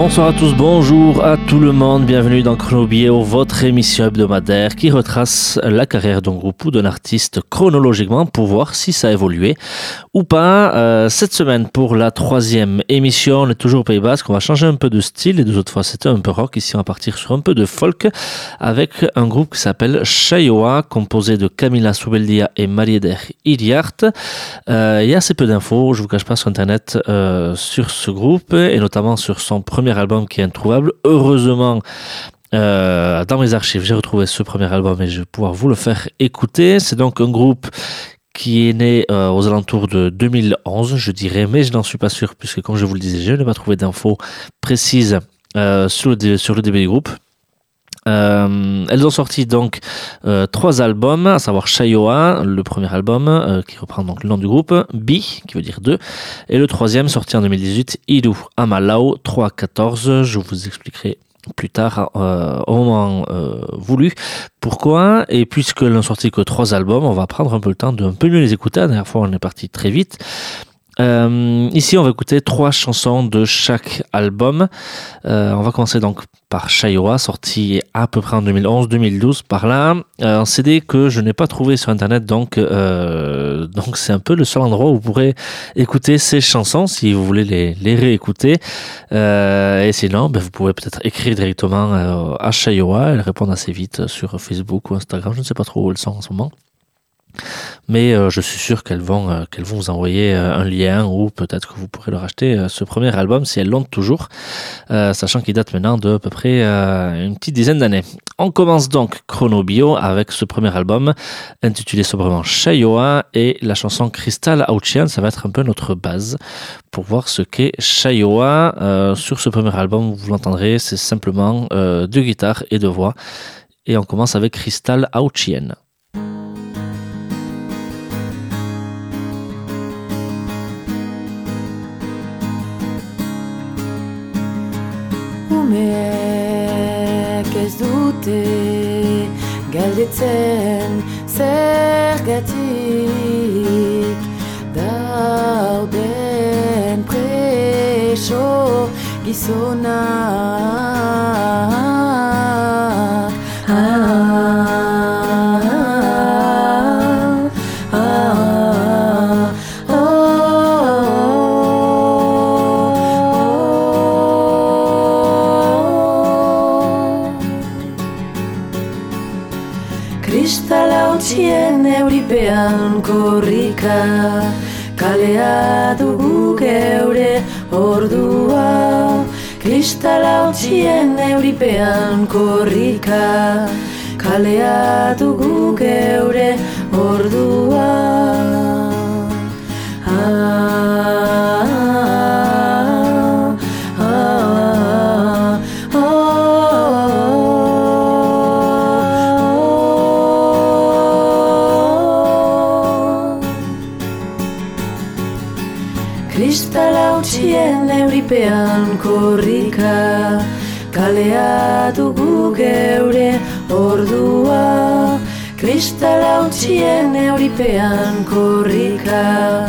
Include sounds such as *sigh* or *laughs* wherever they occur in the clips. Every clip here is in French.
Bonsoir à tous, bonjour à tout le monde, bienvenue dans Chronobio, votre émission hebdomadaire qui retrace la carrière d'un groupe ou d'un artiste chronologiquement pour voir si ça a évolué ou pas. Euh, cette semaine, pour la troisième émission, on est toujours au Pays Basque, on va changer un peu de style, et deux autres fois c'était un peu rock, ici on va partir sur un peu de folk avec un groupe qui s'appelle Shayoa, composé de Camila Soubeldia et Marieder Iriart. Euh, il y a assez peu d'infos, je vous cache pas sur internet, euh, sur ce groupe et notamment sur son premier album qui est introuvable. Heureusement, euh, dans mes archives, j'ai retrouvé ce premier album et je vais pouvoir vous le faire écouter. C'est donc un groupe qui est né euh, aux alentours de 2011, je dirais, mais je n'en suis pas sûr puisque, comme je vous le disais, je n'ai pas trouvé d'infos précises euh, sur, le, sur le début du groupe. Euh, elles ont sorti donc euh, trois albums, à savoir Shayoa, le premier album euh, qui reprend donc le nom du groupe, Bi, qui veut dire deux, et le troisième sorti en 2018, Ilu Amalao 314. Je vous expliquerai plus tard au moment voulu pourquoi. Et puisque l'on sorti que trois albums on va prendre un peu le temps de un peu mieux les écouter. La dernière fois on est parti très vite euh, ici, on va écouter trois chansons de chaque album. Euh, on va commencer donc par Shaiwa, sorti à peu près en 2011-2012 par là. Euh, un CD que je n'ai pas trouvé sur Internet, donc euh, donc c'est un peu le seul endroit où vous pourrez écouter ces chansons si vous voulez les, les réécouter. Euh, et sinon, ben, vous pouvez peut-être écrire directement euh, à Shaiwa. Elles répondent assez vite sur Facebook ou Instagram. Je ne sais pas trop où elles sont en ce moment mais euh, je suis sûr qu'elles vont, euh, vous envoyer euh, un lien ou peut-être que vous pourrez leur acheter ce premier album si elles l'ont toujours, sachant qu'il date maintenant de à peu près une petite dizaine d'années. On commence donc Chronobio avec ce premier album intitulé sobrement Shayoa et la chanson Crystal Auchian, ça va être un peu notre base pour voir ce qu'est Shayoa. sur ce premier album, vous l'entendrez, c'est simplement de guitare et de voix. Et on commence avec Crystal Auchian. gelditzen zergatik dauden preso gizonak. Korrika Kalea dugu geure ordua. Kristala utzien euripean korrika Kalea dugu geure ordua. Ah, Kristala utzien euripean korrika.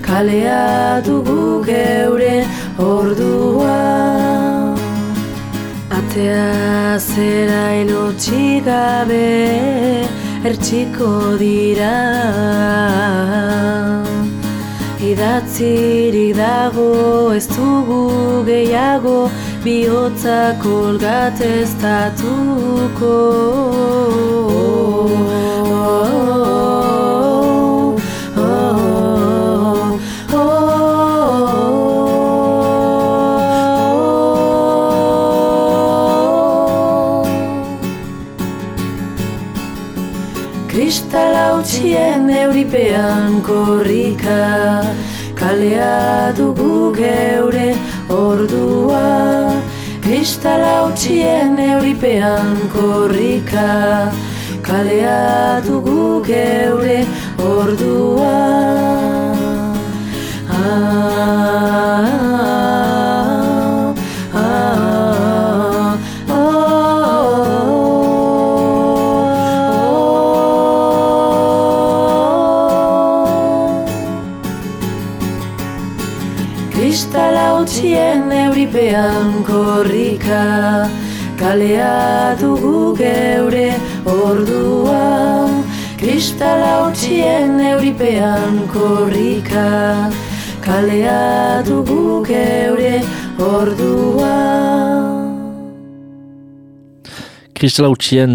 Kalea dugu geure ordua. Atea zera ilotxi gabe Ertxiko dira. Idatzirik dago ez dugu gehiago bihotza kolgat euripean korrika kalea dugu geure ordua. Kristala utxien euripean korrika kalea dugu geure ordua. Hautsien euripean korrika Kalea dugu geure ordua. Kristal hautsien euripean korrika Kalea dugu geure ordua Crystal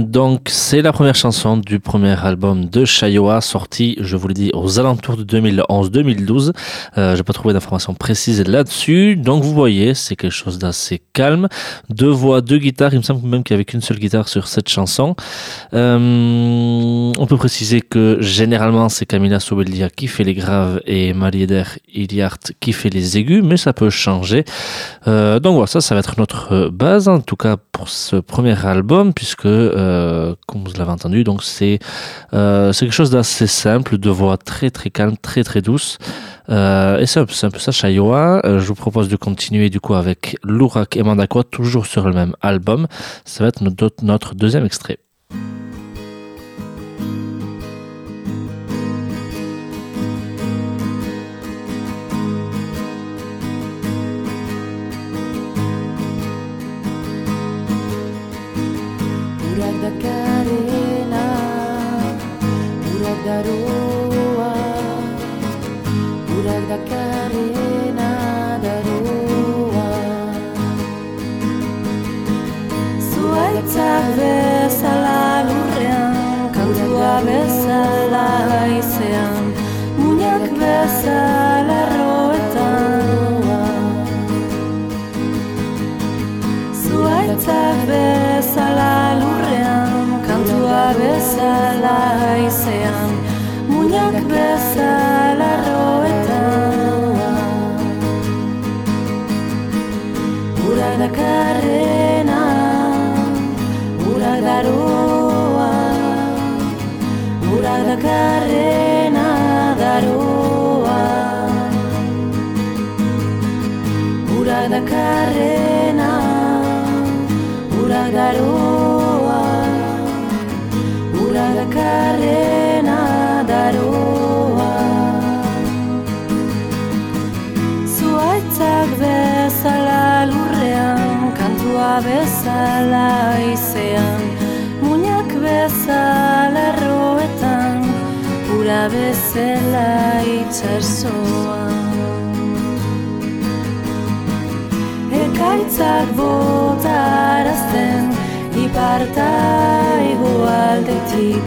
donc c'est la première chanson du premier album de Chayoa, sorti, je vous le dis, aux alentours de 2011-2012. Euh, J'ai pas trouvé d'informations précises là-dessus, donc vous voyez, c'est quelque chose d'assez calme. Deux voix, deux guitares, il me semble même qu'il n'y avait qu'une seule guitare sur cette chanson. Euh, on peut préciser que généralement c'est Camila Sobelia qui fait les graves et Marieder Iliart qui fait les aigus, mais ça peut changer. Euh, donc voilà, ça, ça va être notre base, en tout cas pour ce premier album puisque, euh, comme vous l'avez entendu, donc c'est euh, quelque chose d'assez simple, de voix très très calme, très très douce. Euh, et c'est un, peu ça, Chayoa. Euh, je vous propose de continuer du coup avec Lurak et Mandakwa, toujours sur le même album. Ça va être notre deuxième extrait. bezala izean Muñak bezala roetan Ura dakarrena Ura daroa Ura dakarrena daroa Ura dakarrena Ura daroa bezala izean Muñak bezala roetan Ura bezala itxasoan Ekaitzak bota arazten Iparta igu aldetik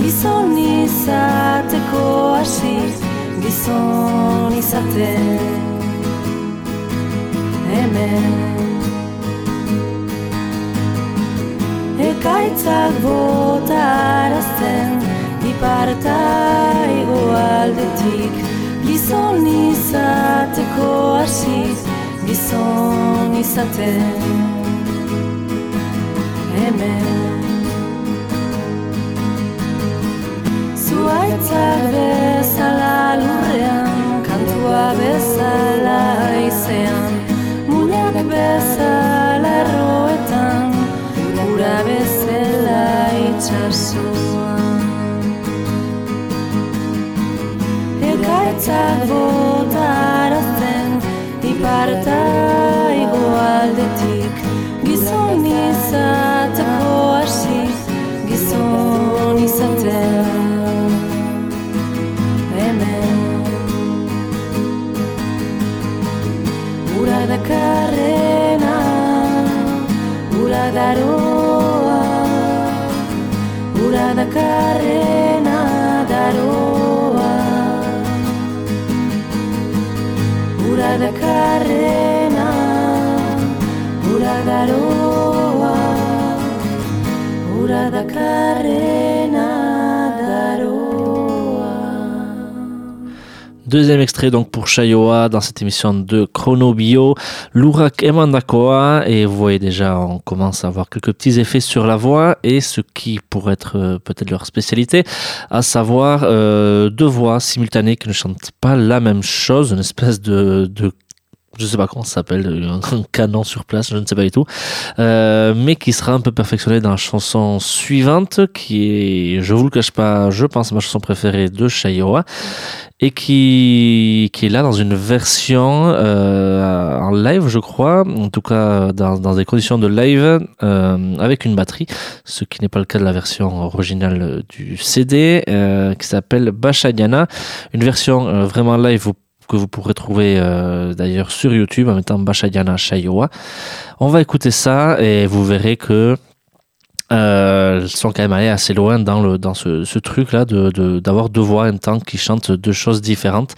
Gizon izateko asiz Gizon izaten. Hemen Ekaitzak botarazten iparta aldetik. Gizon izateko hasiz Gizon izaten. Hemen. Zuaitzak bezala lurrean Kantua bezala izean. Muñak bezala zua Ekaitzak botarazten ipartak dakarrena daroa. Ura dakarrena ura daroa. Ura dakarrena Deuxième extrait donc pour Chayoa dans cette émission de Chrono Bio, Lurak et Mandakoa. Et vous voyez déjà, on commence à avoir quelques petits effets sur la voix et ce qui pourrait être euh, peut-être leur spécialité, à savoir euh, deux voix simultanées qui ne chantent pas la même chose, une espèce de je sais pas comment ça s'appelle, *laughs* un canon sur place, je ne sais pas du tout, euh, mais qui sera un peu perfectionné dans la chanson suivante, qui est, je vous le cache pas, je pense ma chanson préférée de Shayoa, et qui, qui est là dans une version euh, en live, je crois, en tout cas dans, dans des conditions de live euh, avec une batterie, ce qui n'est pas le cas de la version originale du CD, euh, qui s'appelle Bashadiana, une version euh, vraiment live vous- que vous pourrez trouver euh, d'ailleurs sur YouTube en mettant Bashadiana Shayoa. On va écouter ça et vous verrez que euh, sont quand même allées assez loin dans le dans ce, truc là de d'avoir deux voix en temps qui chantent deux choses différentes.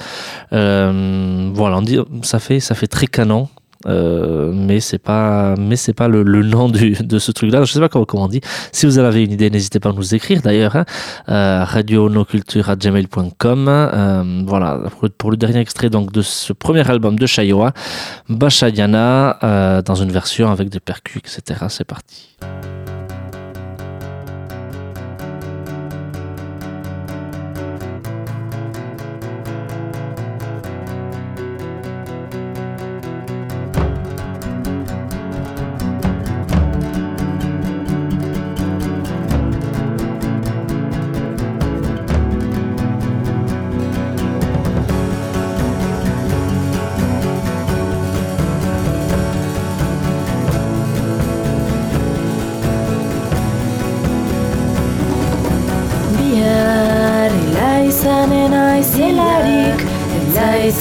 Euh, voilà, on dit ça fait ça fait très canon. Euh, mais c'est pas mais c'est pas le, le nom du, de ce truc là je sais pas comment, comment on dit. Si vous en avez une idée n'hésitez pas à nous écrire d'ailleurs hein, euh, euh, voilà. Pour, le dernier extrait donc de ce premier album de Shayoa Bashadiana euh, dans une version avec des percus etc c'est parti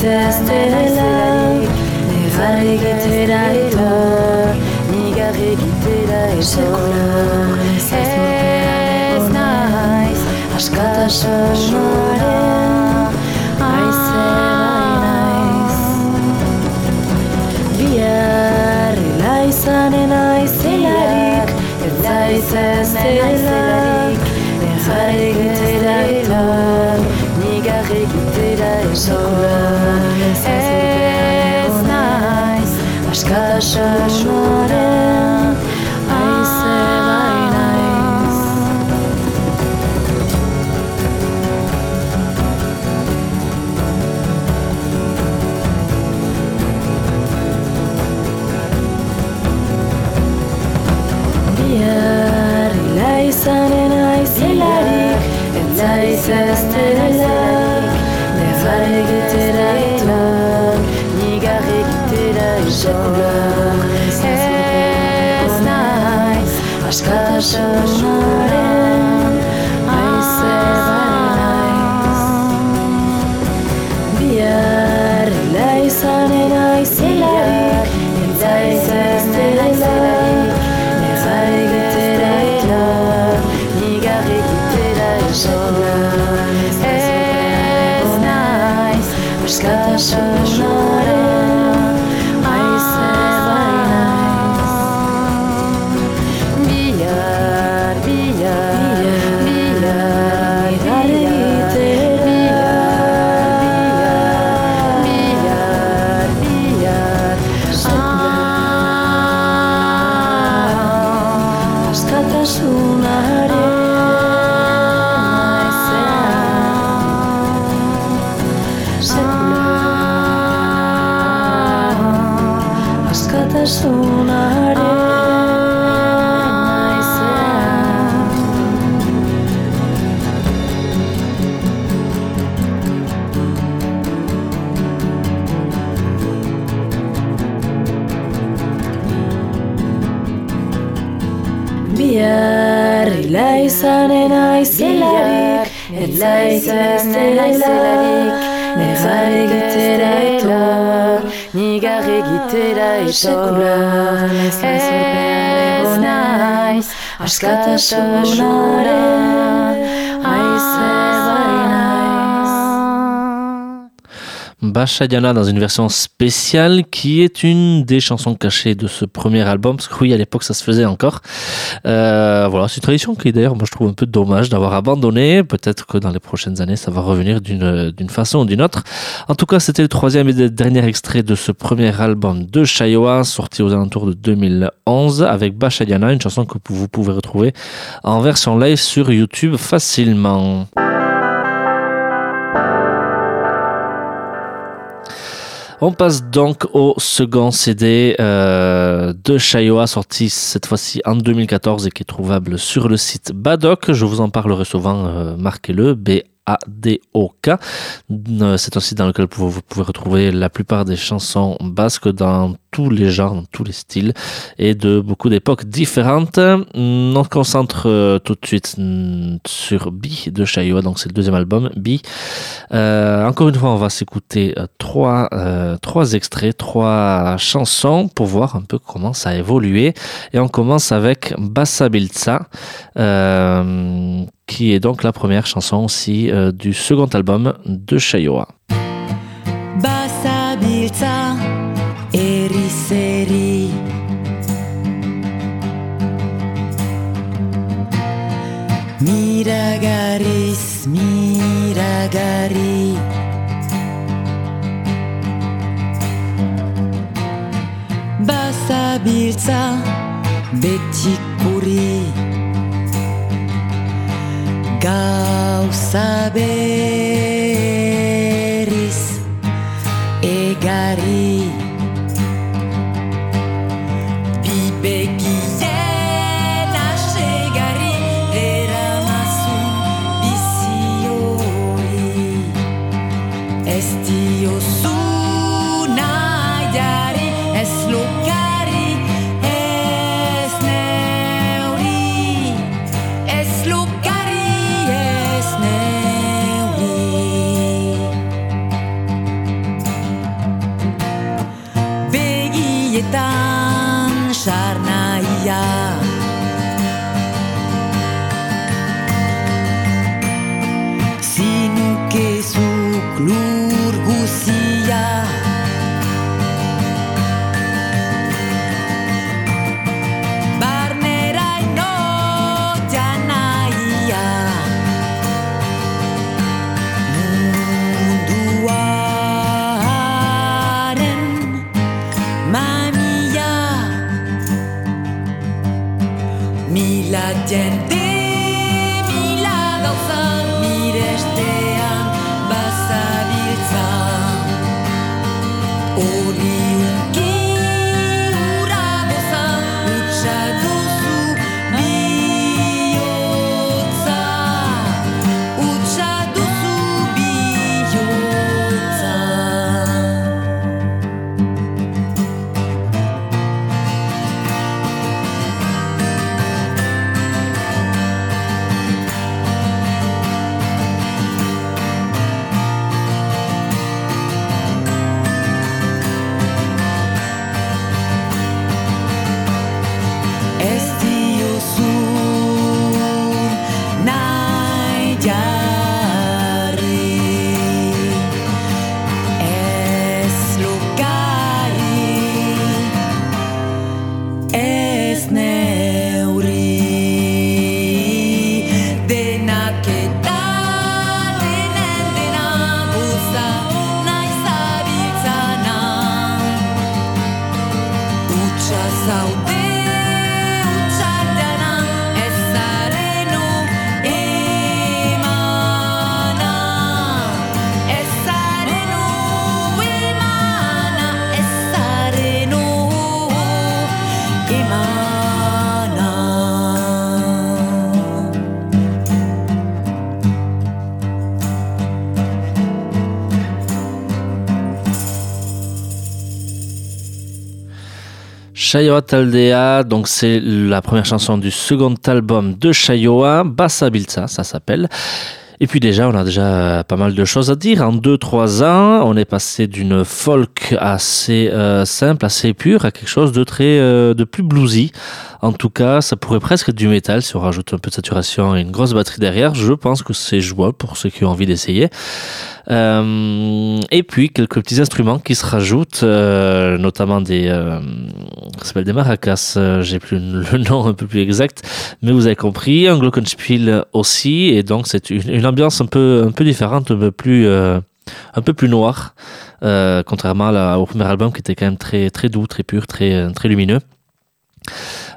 zaiz ez delarik Negar egitera etor Nigar egitera etor egitera etor Ez naiz Askatasunaren Laizen elaizelarik Nerrare gitera eto Nigarre gitera eto Ez naiz Askatasunara Aizen Bashadiana dans une version spéciale qui est une des chansons cachées de ce premier album parce que oui à l'époque ça se faisait encore. Euh, voilà c'est une tradition qui d'ailleurs moi je trouve un peu dommage d'avoir abandonné. Peut-être que dans les prochaines années ça va revenir d'une d'une façon ou d'une autre. En tout cas c'était le troisième et dernier extrait de ce premier album de Shayoa sorti aux alentours de 2011 avec Bashadiana une chanson que vous pouvez retrouver en version live sur YouTube facilement On passe donc au second CD euh, de Chayoa, sorti cette fois-ci en 2014 et qui est trouvable sur le site Badoc. Je vous en parlerai souvent, euh, marquez-le, ADOK. Euh, c'est un site dans lequel vous pouvez retrouver la plupart des chansons basques dans tous les genres, dans tous les styles et de beaucoup d'époques différentes. On se concentre euh, tout de suite mm, sur Bi de Chayoua, donc c'est le deuxième album, Bi. Euh, encore une fois, on va s'écouter trois, trois extraits, trois chansons pour voir un peu comment ça a évolué. Et on commence avec Bassa Bilza, qui est donc la première chanson aussi euh, du second album de Chayoa. Basabiltza eriseri Miragariz miragari Basabiltza legal saber. Chayoa Taldea, donc c'est la première chanson du second album de Chayoa, Bassa Bilza, ça s'appelle. Et puis déjà, on a déjà pas mal de choses à dire. En 2-3 ans, on est passé d'une folk assez euh, simple, assez pure, à quelque chose de très, euh, de plus bluesy. En tout cas, ça pourrait presque être du métal si on rajoute un peu de saturation et une grosse batterie derrière. Je pense que c'est jouable pour ceux qui ont envie d'essayer. Euh, et puis quelques petits instruments qui se rajoutent, euh, notamment des, euh, ça s'appelle des maracas. euh, J'ai plus le *laughs* nom un peu plus exact, mais vous avez compris. Un glockenspiel aussi, et donc c'est une, ambiance un peu, un peu différente, un peu plus, euh, un peu plus noire, euh, contrairement à la- au premier album qui était quand même très, très doux, très pur, très, très lumineux.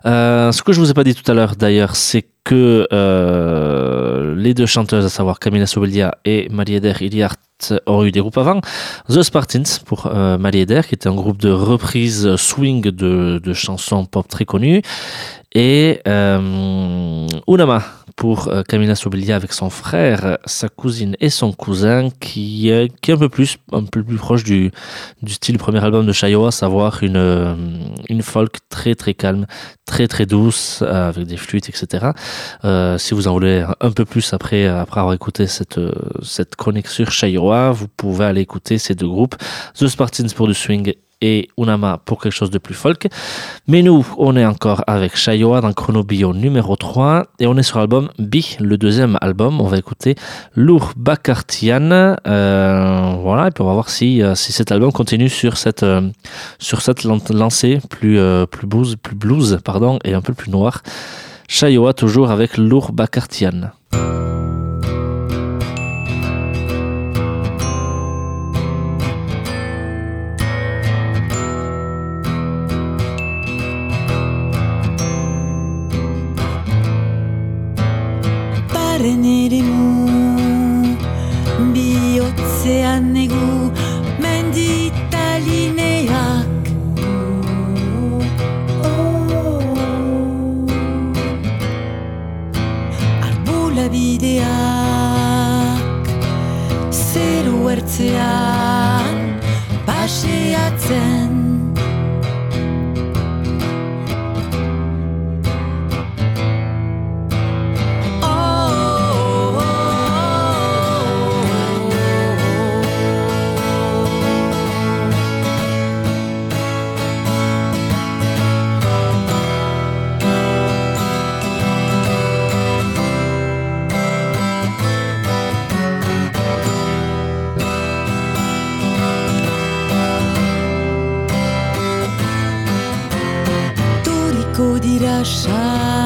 Euh, ce que je vous ai pas dit tout à l'heure d'ailleurs, c'est que euh, les deux chanteuses, à savoir Camila Sobelia et Malieder Iliart, ont eu des groupes avant. The Spartans pour euh, qui était un groupe de reprise swing de, de chansons pop très connues. Et euh, Unama pour euh, Camila Sobelia avec son frère, sa cousine et son cousin, qui, euh, est un peu plus, un peu plus proche du, du style du premier album de Chayo, savoir une, euh, une folk très très calme, très très douce, euh, avec des flûtes, etc. Euh, si vous en voulez un peu plus après, après avoir écouté cette, euh, cette chronique sur vous pouvez aller écouter ces deux groupes, The Spartans pour du swing et Unama pour quelque chose de plus folk. Mais nous, on est encore avec Chayoa dans Chronobio numéro 3 et on est sur l'album B, le deuxième album. On va écouter Lour Bakartian. Euh, voilà, et puis on va voir si, euh, si cet album continue sur cette, euh, sur cette lan- lancée plus, plus, blues, plus blues pardon, et un peu plus noire. Chayoa toujours avec Lour Bakartian. Parenerimu bihotzean negu menditalineak. Arbula bideak zeru ertzean paseatzen Shine.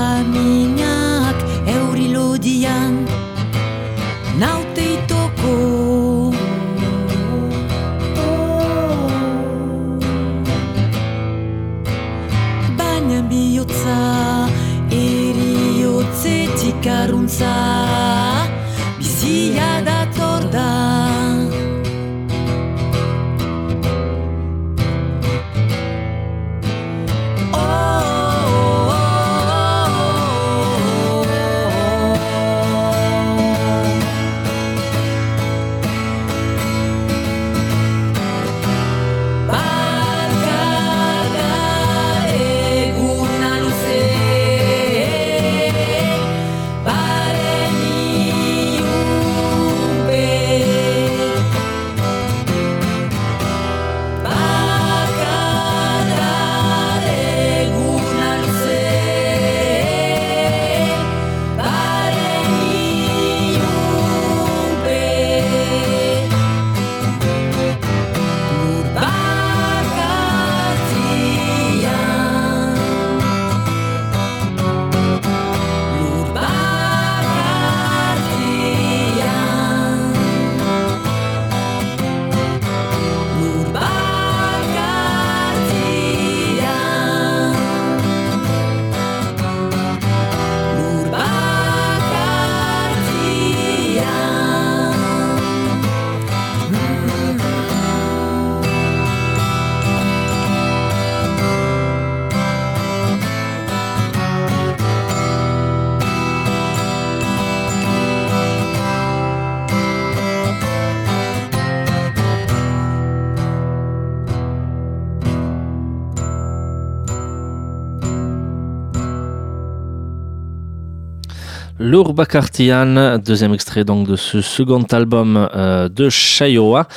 Lour Bakartian, deuxième extrait donc de ce second album euh, de Chayoa.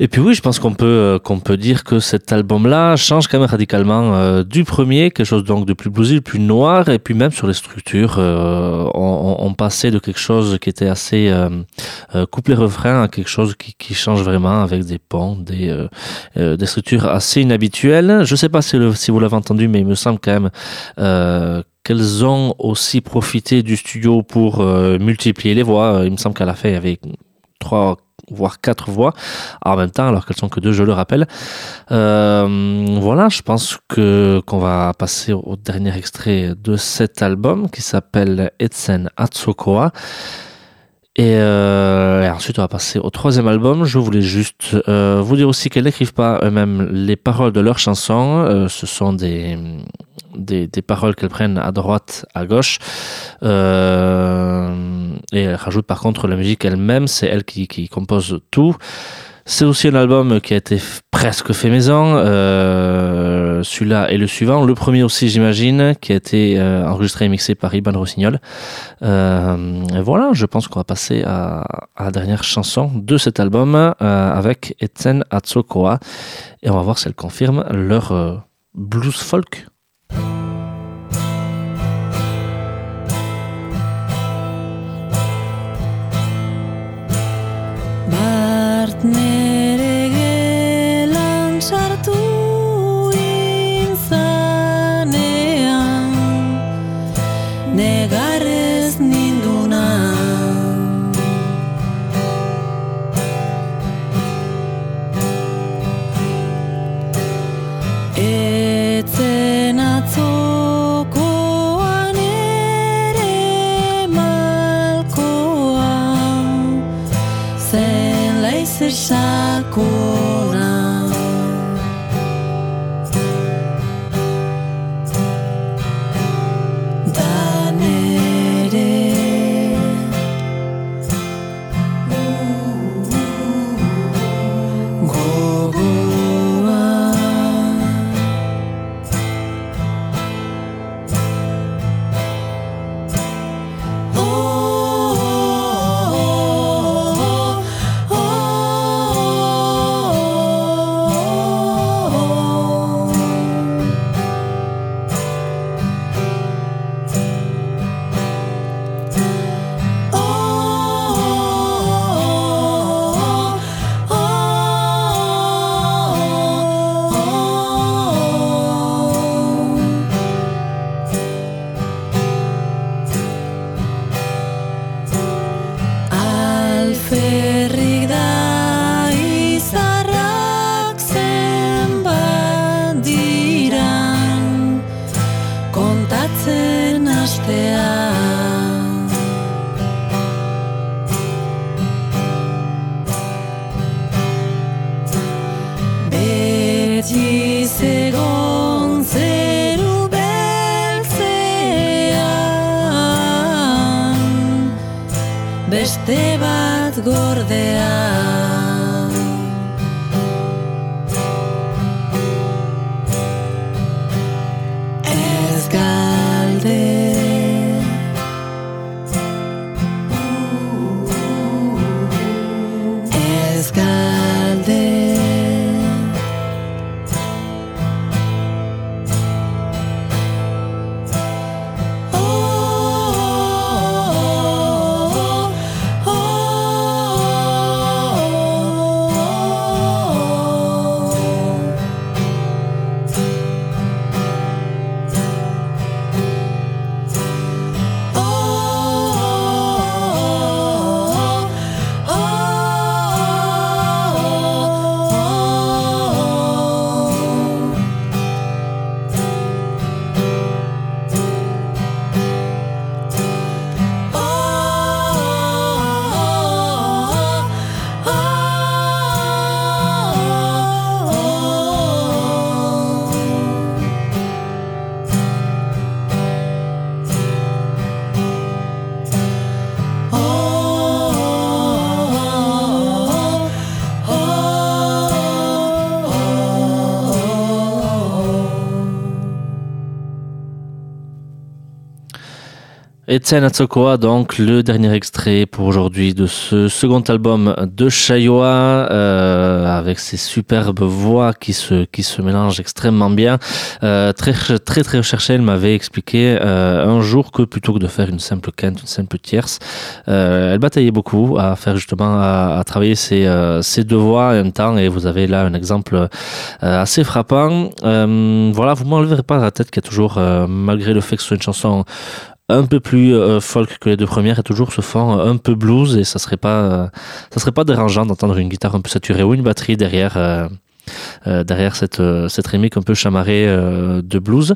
Et puis oui, je pense qu'on peut euh, qu'on peut dire que cet album-là change quand même radicalement euh, du premier, quelque chose donc de plus bluesy, de plus noir, et puis même sur les structures, euh, on, on- passait de quelque chose qui était assez euh, euh, couplet-refrain à quelque chose qui, qui change vraiment avec des ponts, des euh, des structures assez inhabituelles. Je sais pas si, le- si vous l'avez entendu, mais il me semble quand même qu'elles ont aussi profité du studio pour multiplier les voix. Il me semble qu'à la fin, il y avait trois voire quatre voix en même temps, alors qu'elles sont que deux, je le rappelle. Euh, voilà, je pense que qu'on va passer au dernier extrait de cet album qui s'appelle Etsen Atsokoa. Et, euh, et ensuite, on va passer au troisième album. Je voulais juste euh, vous dire aussi qu'elles n'écrivent pas eux-mêmes les paroles de leurs chansons. Euh, ce sont des, des, des paroles qu'elles prennent à droite, à gauche. Euh, et elles rajoutent par contre la musique elle-même. C'est elle qui, qui compose tout. C'est aussi un album qui a été presque fait maison. Euh, Celui-là et le suivant. Le premier aussi, j'imagine, qui a été euh, enregistré et mixé par Iban Rossignol. Euh, voilà, je pense qu'on va passer à, à la dernière chanson de cet album euh, avec Etienne Atsokoa. Et on va voir si elle confirme leur blues folk. Etienne Atsokoa, donc le dernier extrait pour aujourd'hui de ce second album de Chayoa, euh, avec ses superbes voix qui se qui se mélangent extrêmement bien. Euh, très très très recherché, elle m'avait expliqué euh, un jour que plutôt que de faire une simple quinte, une simple tierce, elle bataillait beaucoup à faire justement à, travailler ses ses deux voix en même temps. Et vous avez là un exemple assez frappant. Voilà, vous m'enleverez pas la tête qu'il y a toujours, malgré le fait que ce soit une chanson un peu plus euh, folk que les deux premières et toujours ce fond un peu blues et ça serait pas euh, serait pas dérangeant d'entendre une guitare un peu saturée ou une batterie derrière euh, euh, derrière cette cette remake un peu chamarrée euh, de blues.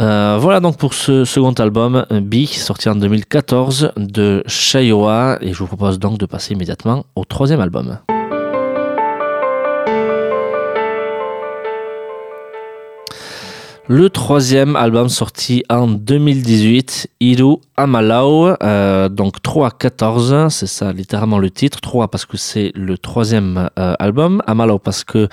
Euh, voilà donc pour ce second album B sorti en 2014 de Shayoa et je vous propose donc de passer immédiatement au troisième album. Le troisième album sorti en 2018, Iru Amalau, euh, donc 3 à 14, c'est ça littéralement le titre. 3 parce que c'est le troisième euh, album, Amalau parce que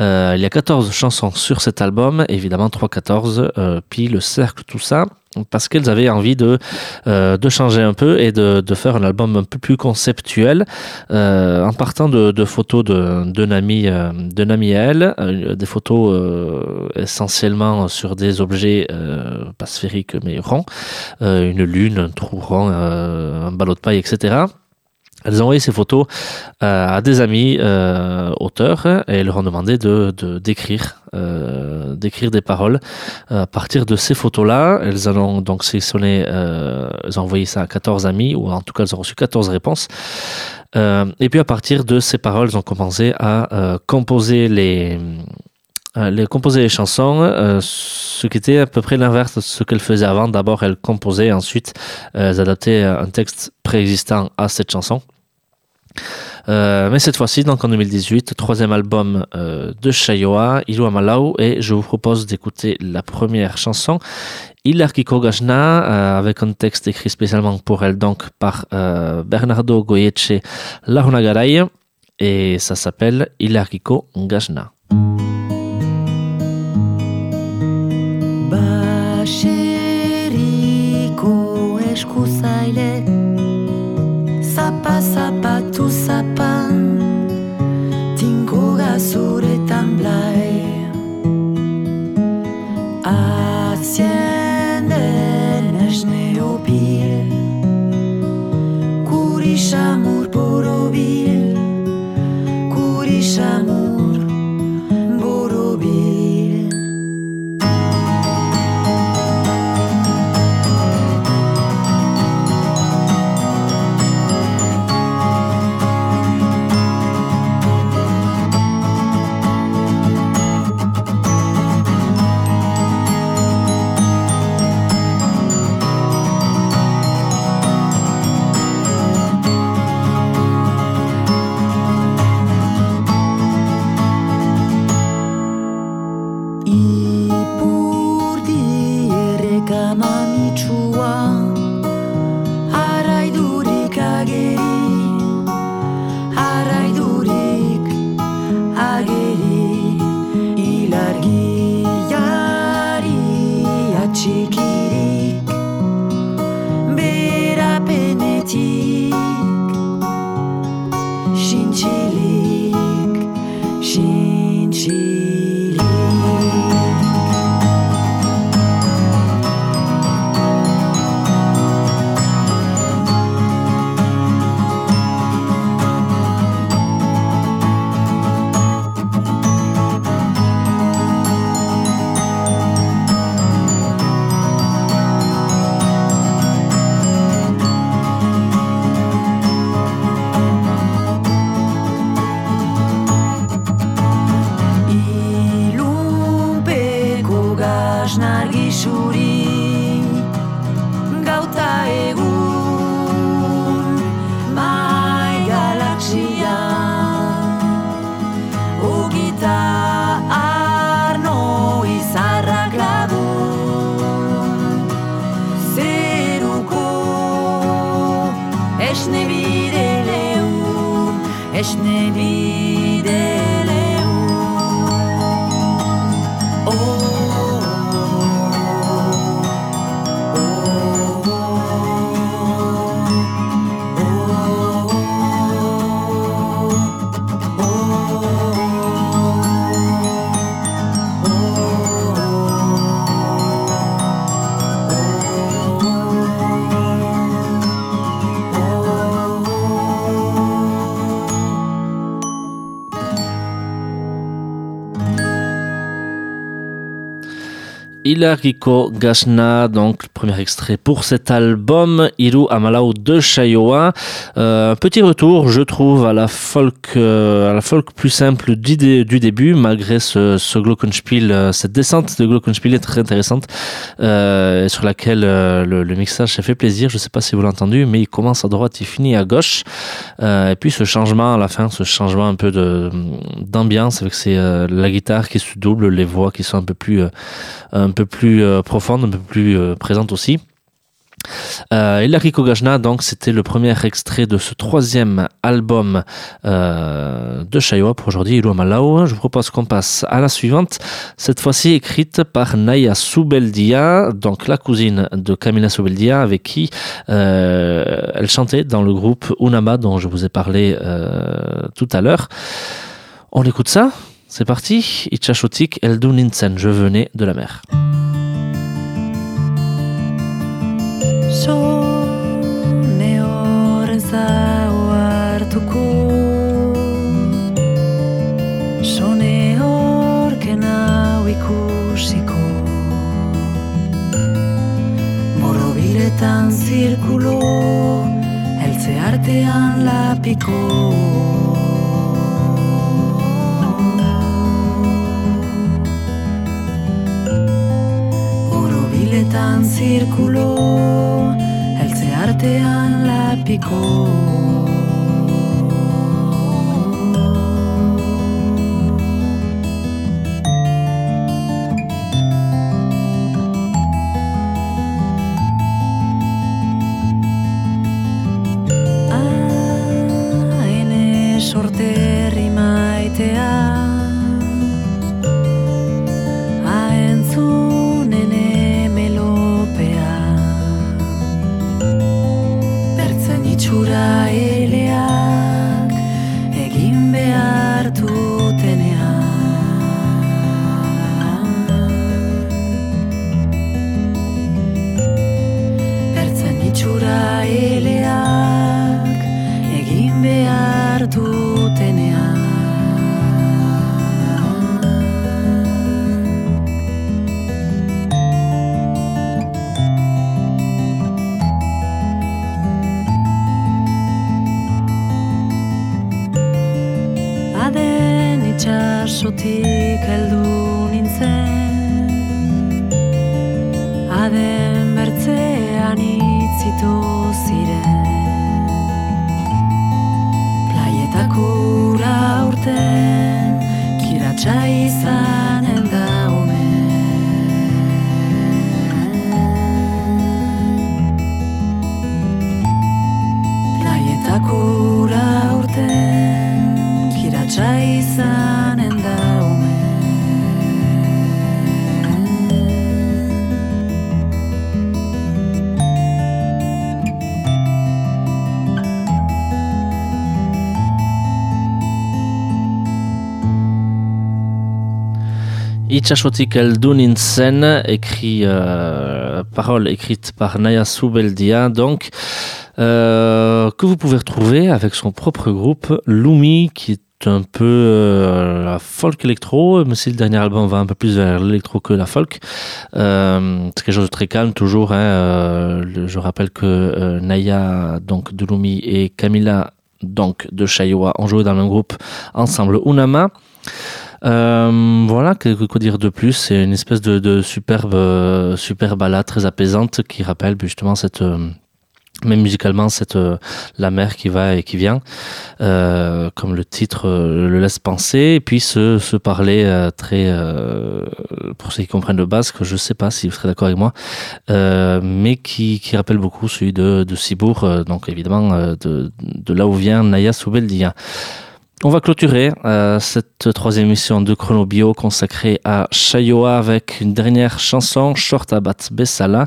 euh, il y a 14 chansons sur cet album, évidemment 3-14, euh, puis le cercle, tout ça parce qu'elles avaient envie de, euh, de changer un peu et de, de faire un album un peu plus conceptuel euh, en partant de, de photos de, de Nami, euh, de Nami à elle, euh, des photos essentiellement sur des objets pas sphériques mais ronds, une lune, un trou rond, un ballot de paille, etc. Elles ont envoyé ces photos euh, à des amis euh, auteurs et elles leur ont demandé de d'écrire euh, d'écrire des paroles à partir de ces photos-là. Elles ont donc sélectionné, elles ont envoyé ça à 14 amis ou en tout cas elles ont reçu 14 réponses. Et puis à partir de ces paroles, elles ont commencé à composer les les composer les chansons, ce qui était à peu près l'inverse de ce qu'elles faisaient avant. D'abord, elles composaient, ensuite, euh, elles adaptaient un texte préexistant à cette chanson. Euh, mais cette fois-ci, donc en 2018, troisième album euh, de Shayoa, Ilua Malau, et je vous propose d'écouter la première chanson, Ilarkiko Gajna, euh, avec un texte écrit spécialement pour elle, donc par Bernardo Goyeche Larunagaray, et ça s'appelle Ilarkiko Gajna. Zapa, zapatu, Desciende нежный упи, куришь амур. esne bire leun, esne bire. Ilariko Gashna, donc premier extrait pour cet album, Iru Amalao de Shayoa. Euh, petit retour, je trouve, à la folk, euh, à la folk plus simple du, dé- du début, malgré ce, Glockenspiel, euh, cette descente de Glockenspiel est très intéressante, sur laquelle le, mixage s'est fait plaisir. Je sais pas si vous l'avez entendu, mais il commence à droite, il finit à gauche. Et puis ce changement à la fin, ce changement un peu d'ambiance avec la guitare qui se double, les voix qui sont un peu plus plus euh, profondes, un peu plus euh, présentes aussi. Euh, Ilariko Gajna, donc, c'était le premier extrait de ce troisième album euh, de Shayoa pour aujourd'hui, Ilu Amalao. Je vous propose qu'on passe à la suivante, cette fois-ci écrite par Naya Soubeldia, donc la cousine de Camila Soubeldia, avec qui elle chantait dans le groupe Unama, dont je vous ai parlé tout à l'heure. On écoute ça C'est parti. Ichachotik Eldu Ninsen, je venais de la mer. Ikusiko Borobiletan zirkulo Eltze artean lapiko Borobiletan zirkulo Eltze artean lapiko. Haene sorterri maitea Itchachotik Eldu Ninsen, écrit, euh, parole écrite par Naya Soubeldia, donc, euh, que vous pouvez retrouver avec son propre groupe, Lumi, qui est un peu euh, la folk électro, mais si le dernier album va un peu plus vers l'électro que la folk. Euh, c'est quelque chose de très calme toujours. Hein, je rappelle que Naya donc de Lumi et Camila donc de Shayoa ont joué dans le groupe ensemble Unama. Euh, voilà, que, quoi dire de plus? C'est une espèce de, de superbe, euh, super balade très apaisante qui rappelle justement cette, euh, même musicalement, cette euh, la mer qui va et qui vient, euh, comme le titre euh, le laisse penser, et puis se, se parler très, pour ceux qui comprennent le basque, je sais pas si vous serez d'accord avec moi, mais qui, qui rappelle beaucoup celui de, de Cibourg, donc évidemment de, de là où vient Naya Soubeldia. On va clôturer euh, cette troisième émission de Chrono Bio consacrée à Shayoa avec une dernière chanson, Short Abat Bessala,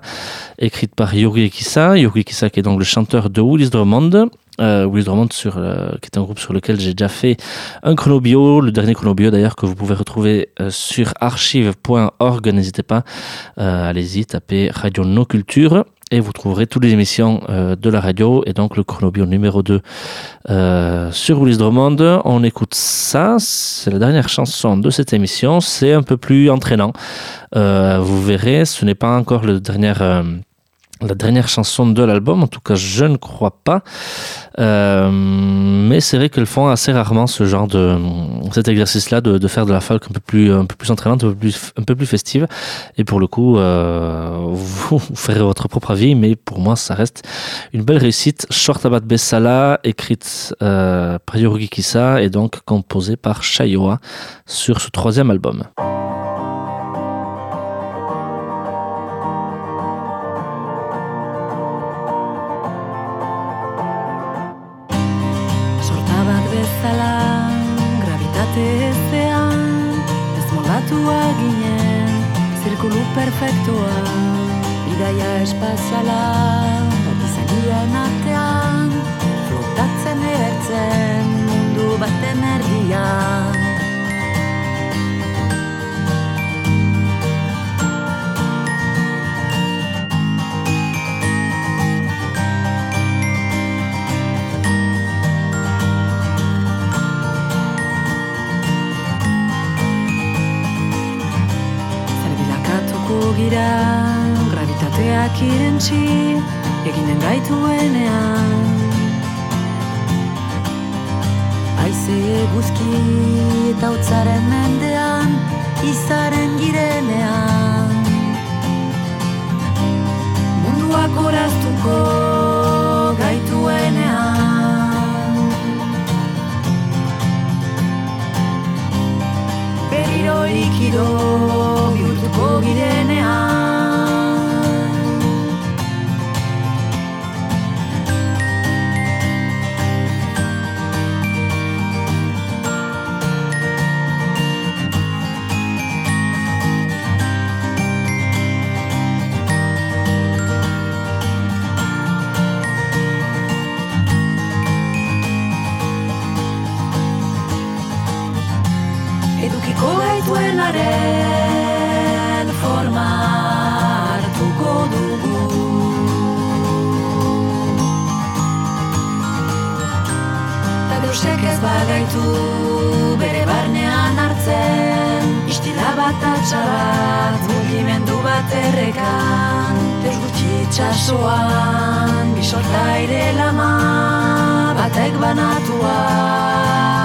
écrite par Yuri Kissa. Yuri Kissa qui est donc le chanteur de Willis Drummond. Euh, Willis Drummond euh, qui est un groupe sur lequel j'ai déjà fait un chrono bio, le dernier chrono bio d'ailleurs que vous pouvez retrouver euh, sur archive.org. N'hésitez pas, allez-y, tapez Radio No Culture. Et vous trouverez toutes les émissions euh, de la radio et donc le chronobio numéro 2 euh, sur Ulysse Drummond. On écoute ça, c'est la dernière chanson de cette émission, c'est un peu plus entraînant. Euh, vous verrez, ce n'est pas encore le dernier... la dernière chanson de l'album, en tout cas je ne crois pas. Euh, mais c'est vrai qu'elles font assez rarement ce genre de cet exercice-là de, faire de la folk un peu plus un peu plus entraînante, un peu plus festive. Et pour le coup, euh, vous, ferez votre propre avis, mais pour moi ça reste une belle réussite. Short Abat Bessala, écrite euh, par Yorugi Kissa et donc composée par Shayoa sur ce troisième album. face à la irentzi, eginen gaituenean. Aize eguzki eta utzaren mendean, izaren girenean. Munduak oraztuko gaituenean. berriro ikido ez bagaitu bere barnean hartzen. Istila bat atxa bat mugimendu bat errekan. Deus gutxi itxasoan bisorta aire lama batek banatua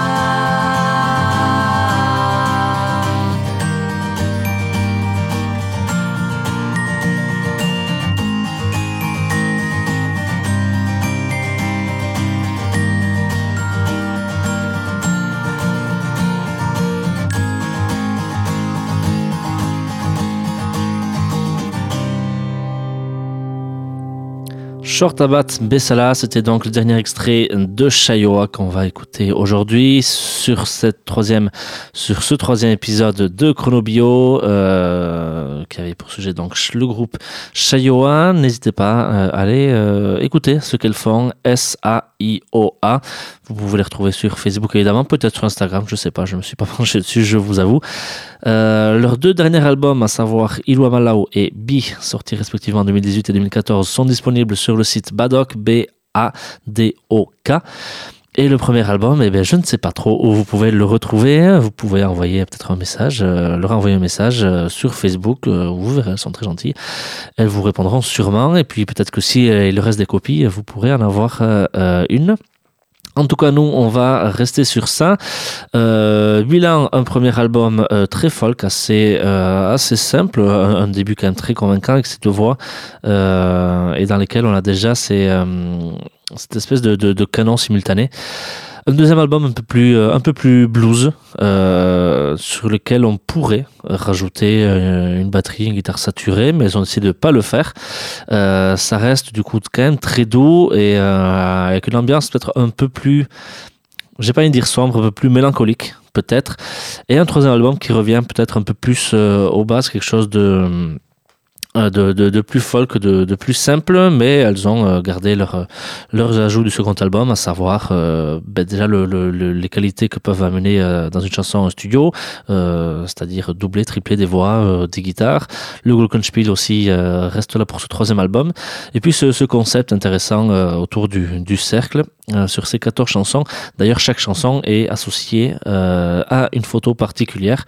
Short Abat Bessala, c'était donc le dernier extrait de Chayoa qu'on va écouter aujourd'hui sur ce troisième épisode de Chronobio, euh, qui avait pour sujet donc le groupe Chayoa. N'hésitez pas euh, à aller euh, écouter ce qu'elles font, S-A-I-O-A. Vous pouvez les retrouver sur Facebook évidemment, peut-être sur Instagram, je sais pas, je me suis pas *laughs* penché dessus, je vous avoue. Euh, leurs deux derniers albums, à savoir Ilwa Malao et Bi, sortis respectivement en 2018 et 2014, sont disponibles sur le site Badoc, B-A-D-O-K. Et le premier album, eh bien, je ne sais pas trop où vous pouvez le retrouver. Vous pouvez envoyer peut-être un message, euh, leur envoyer un message euh, sur Facebook. vous verrez, elles sont très gentilles. Elles vous répondront sûrement. Et puis peut-être que si il reste des copies, vous pourrez en avoir une. En tout cas, nous, on va rester sur ça. Euh, bilan, un premier album euh, très folk, assez, euh, simple, un, début très convaincant avec cette voix, euh, et dans lesquelles on a déjà cette espèce de canon simultané. Un deuxième album un peu plus, euh, blues, euh, sur lequel on pourrait rajouter euh, une batterie, une guitare saturée, mais on décide de pas le faire. Ça reste du coup quand même très doux et avec une ambiance peut-être un peu plus, j'ai pas envie de dire sombre, un peu plus mélancolique peut-être. Et un troisième album qui revient peut-être un peu plus euh, au bas, quelque chose de de, de, de, plus folk, de, de, plus simple, mais elles ont gardé leur, leurs ajouts du second album, à savoir ben déjà le, le, les qualités que peuvent amener dans une chanson en studio, c'est-à-dire doubler, tripler des voix, des guitares. Le Glockenspiel aussi reste là pour ce troisième album. Et puis ce, ce concept intéressant autour du, du cercle sur ces 14 chansons. D'ailleurs, chaque chanson est associée à une photo particulière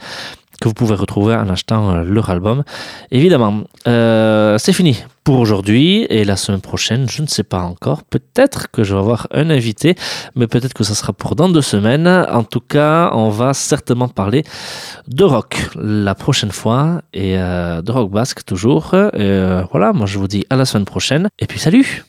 que vous pouvez retrouver en achetant euh, leur album. Évidemment, euh, c'est fini pour aujourd'hui et la semaine prochaine, je ne sais pas encore. Peut-être que je vais avoir un invité, mais peut-être que ça sera pour dans deux semaines. En tout cas, on va certainement parler de rock la prochaine fois et euh, de rock basque toujours. Euh, voilà, moi je vous dis à la semaine prochaine et puis salut